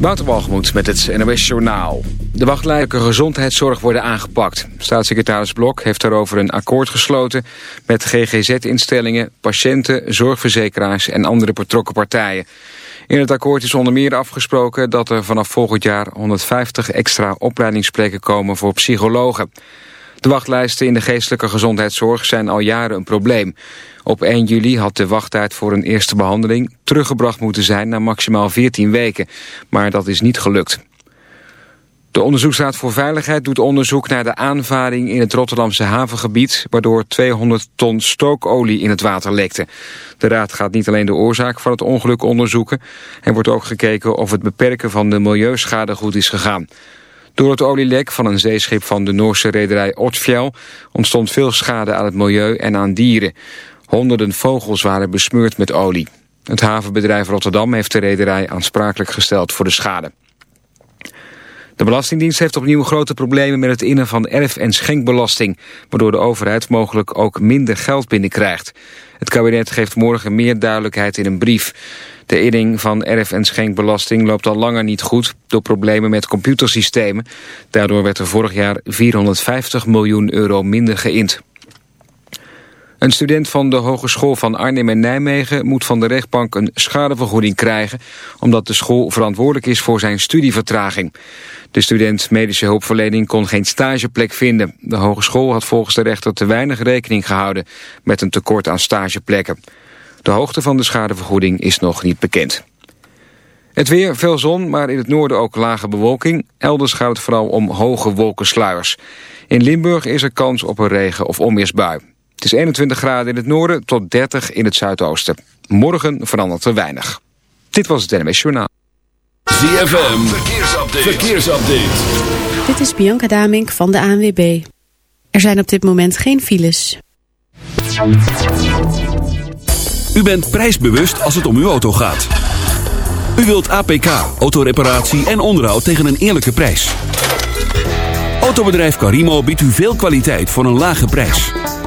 Wouter met het NOS Journaal. De wachtlijke gezondheidszorg worden aangepakt. Staatssecretaris Blok heeft daarover een akkoord gesloten... met GGZ-instellingen, patiënten, zorgverzekeraars en andere betrokken partijen. In het akkoord is onder meer afgesproken dat er vanaf volgend jaar... 150 extra opleidingsplekken komen voor psychologen. De wachtlijsten in de geestelijke gezondheidszorg zijn al jaren een probleem. Op 1 juli had de wachttijd voor een eerste behandeling teruggebracht moeten zijn naar maximaal 14 weken. Maar dat is niet gelukt. De Onderzoeksraad voor Veiligheid doet onderzoek naar de aanvaring in het Rotterdamse havengebied, waardoor 200 ton stookolie in het water lekte. De raad gaat niet alleen de oorzaak van het ongeluk onderzoeken, er wordt ook gekeken of het beperken van de milieuschade goed is gegaan. Door het olielek van een zeeschip van de Noorse rederij Odfjell ontstond veel schade aan het milieu en aan dieren. Honderden vogels waren besmeurd met olie. Het havenbedrijf Rotterdam heeft de rederij aansprakelijk gesteld voor de schade. De Belastingdienst heeft opnieuw grote problemen met het innen van erf- en schenkbelasting, waardoor de overheid mogelijk ook minder geld binnenkrijgt. Het kabinet geeft morgen meer duidelijkheid in een brief. De inning van erf- en schenkbelasting loopt al langer niet goed door problemen met computersystemen. Daardoor werd er vorig jaar 450 miljoen euro minder geïnd. Een student van de Hogeschool van Arnhem en Nijmegen moet van de rechtbank een schadevergoeding krijgen, omdat de school verantwoordelijk is voor zijn studievertraging. De student medische hulpverlening kon geen stageplek vinden. De hogeschool had volgens de rechter te weinig rekening gehouden met een tekort aan stageplekken. De hoogte van de schadevergoeding is nog niet bekend. Het weer, veel zon, maar in het noorden ook lage bewolking. Elders gaat het vooral om hoge wolkensluiers. In Limburg is er kans op een regen- of onweersbui. Het is 21 graden in het noorden tot 30 in het zuidoosten. Morgen verandert er weinig. Dit was het NMS Journaal. ZFM, verkeersupdate. verkeersupdate. Dit is Bianca Damink van de ANWB. Er zijn op dit moment geen files. U bent prijsbewust als het om uw auto gaat. U wilt APK, autoreparatie en onderhoud tegen een eerlijke prijs. Autobedrijf Carimo biedt u veel kwaliteit voor een lage prijs.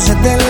cose della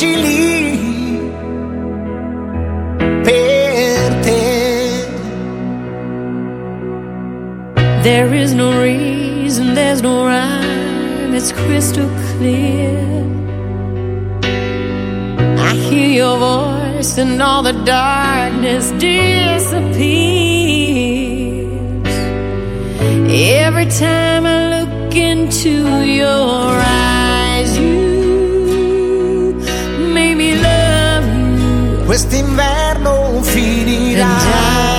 ci per te. There is no reason, there's no rhyme, it's crystal clear. I hear your voice and all the darkness disappears. Every time I look into your eyes. quest'inverno finirà.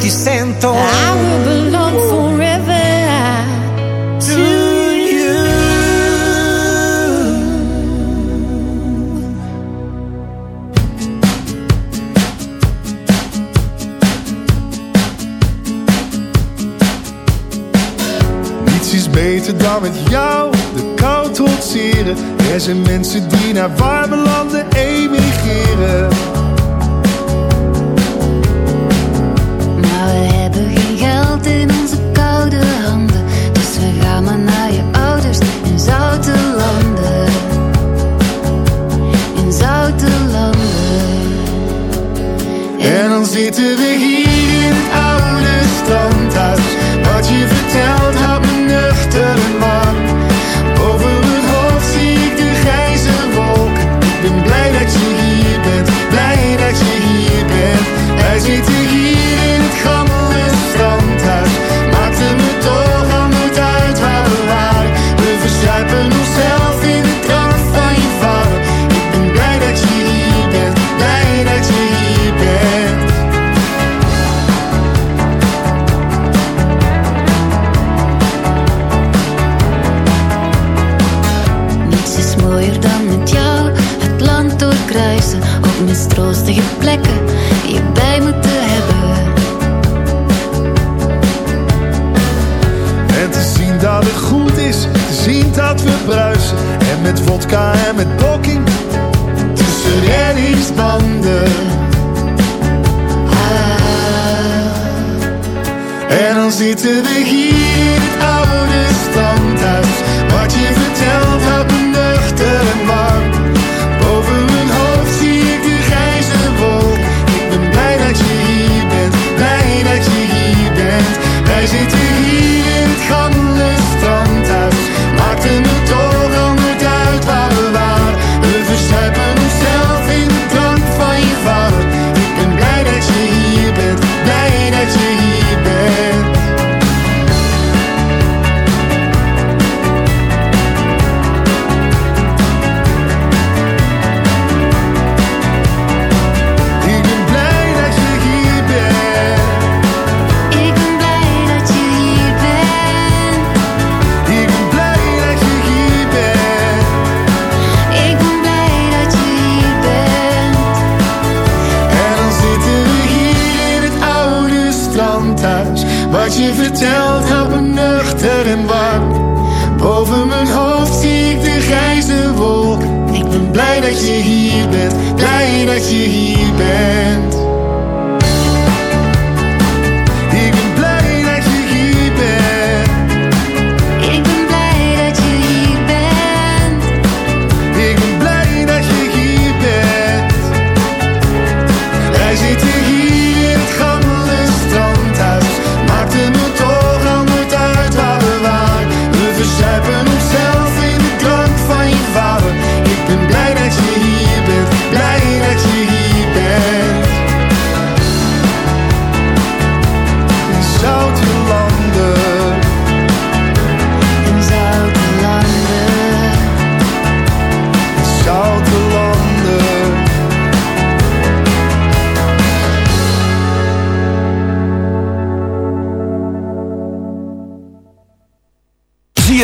ti sento. I forever to you. Niets is beter dan met jou de kou trotseren. Er zijn mensen die naar warme landen emigreren. In onze koude handen. Dus we gaan maar naar je ouders in zoute landen. In zouten landen. En dan zitten we. weer. vodka en met blokking tussen Rennie's. Ah. En dan zitten we hier, in het oude standhuis. Wat je vertelt, 日々です大な日々です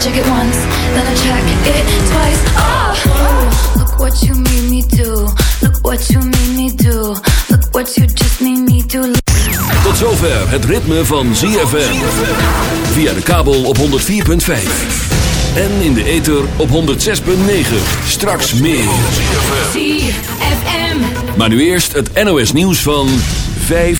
check it once, then I check it twice. Oh, look what you made me do. Look what you made me do. Look what you just made me do. Tot zover het ritme van ZFM. Via de kabel op 104.5. En in de ether op 106.9. Straks meer. ZFM. Maar nu eerst het NOS nieuws van 5.